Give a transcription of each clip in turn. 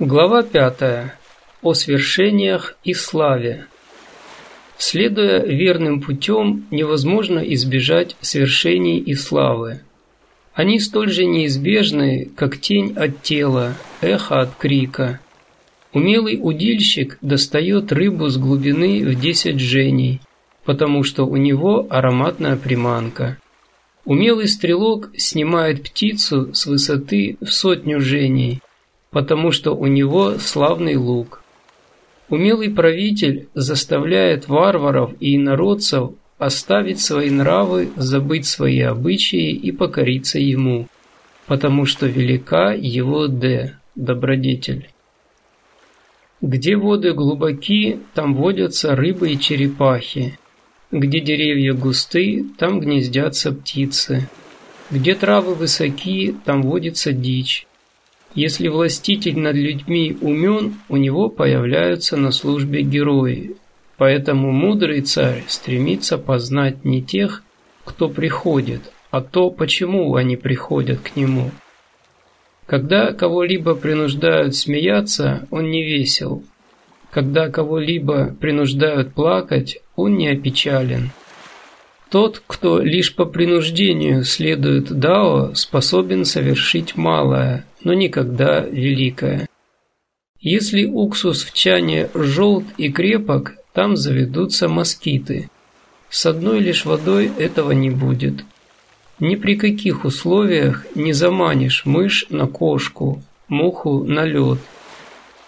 Глава 5. О свершениях и славе. Следуя верным путем, невозможно избежать свершений и славы. Они столь же неизбежны, как тень от тела, эхо от крика. Умелый удильщик достает рыбу с глубины в десять жений, потому что у него ароматная приманка. Умелый стрелок снимает птицу с высоты в сотню жений – потому что у него славный лук. Умелый правитель заставляет варваров и инородцев оставить свои нравы, забыть свои обычаи и покориться ему, потому что велика его Д, добродетель. Где воды глубоки, там водятся рыбы и черепахи. Где деревья густы, там гнездятся птицы. Где травы высоки, там водится дичь. Если властитель над людьми умен, у него появляются на службе герои. Поэтому мудрый царь стремится познать не тех, кто приходит, а то, почему они приходят к нему. Когда кого-либо принуждают смеяться, он не весел. Когда кого-либо принуждают плакать, он не опечален. Тот, кто лишь по принуждению следует Дао, способен совершить малое, но никогда великое. Если уксус в чане желт и крепок, там заведутся москиты. С одной лишь водой этого не будет. Ни при каких условиях не заманишь мышь на кошку, муху на лед.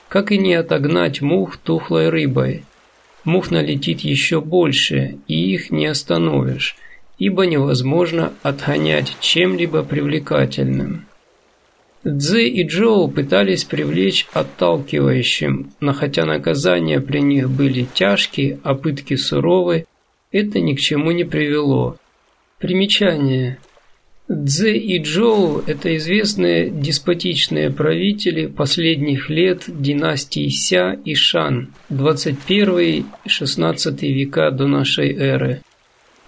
Как и не отогнать мух тухлой рыбой – мух налетит еще больше, и их не остановишь, ибо невозможно отгонять чем-либо привлекательным. Цзы и Джоу пытались привлечь отталкивающим, но хотя наказания при них были тяжкие, а пытки суровы, это ни к чему не привело. Примечание. Цзэ и Джоу – это известные деспотичные правители последних лет династии Ся и Шан, 21-16 века до нашей эры.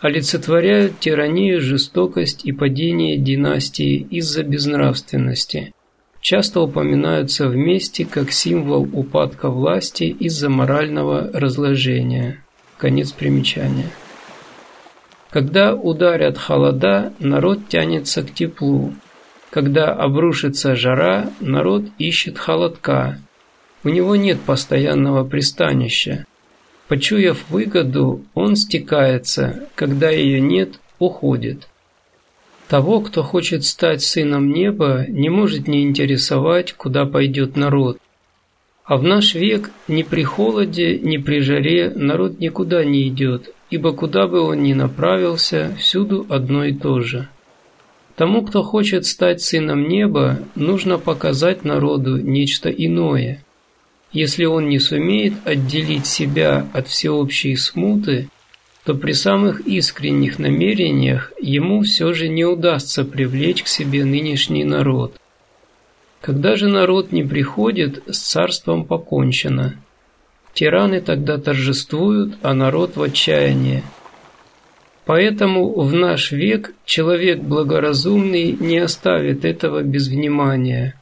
Олицетворяют тиранию, жестокость и падение династии из-за безнравственности. Часто упоминаются вместе как символ упадка власти из-за морального разложения. Конец примечания. Когда ударят холода, народ тянется к теплу. Когда обрушится жара, народ ищет холодка. У него нет постоянного пристанища. Почуяв выгоду, он стекается, когда ее нет, уходит. Того, кто хочет стать сыном неба, не может не интересовать, куда пойдет народ. А в наш век ни при холоде, ни при жаре народ никуда не идет, ибо куда бы он ни направился, всюду одно и то же. Тому, кто хочет стать сыном неба, нужно показать народу нечто иное. Если он не сумеет отделить себя от всеобщей смуты, то при самых искренних намерениях ему все же не удастся привлечь к себе нынешний народ. Когда же народ не приходит, с царством покончено – Тираны тогда торжествуют, а народ в отчаянии. Поэтому в наш век человек благоразумный не оставит этого без внимания.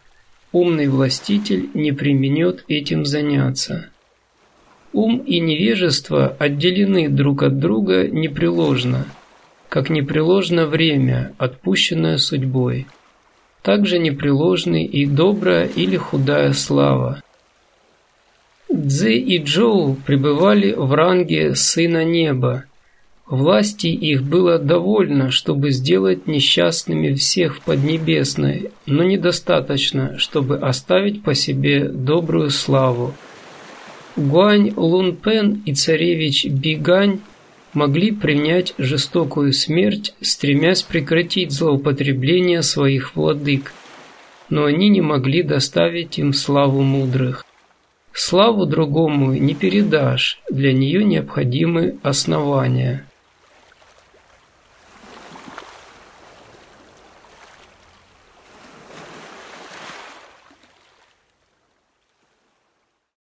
Умный властитель не применет этим заняться. Ум и невежество отделены друг от друга непреложно, как непреложно время, отпущенное судьбой. Также непреложны и добрая или худая слава, Цзы и Джоу пребывали в ранге Сына Неба. Власти их было довольно, чтобы сделать несчастными всех в Поднебесной, но недостаточно, чтобы оставить по себе добрую славу. Гуань Лунпен и царевич Бигань могли принять жестокую смерть, стремясь прекратить злоупотребление своих владык, но они не могли доставить им славу мудрых. Славу другому не передашь, для нее необходимы основания.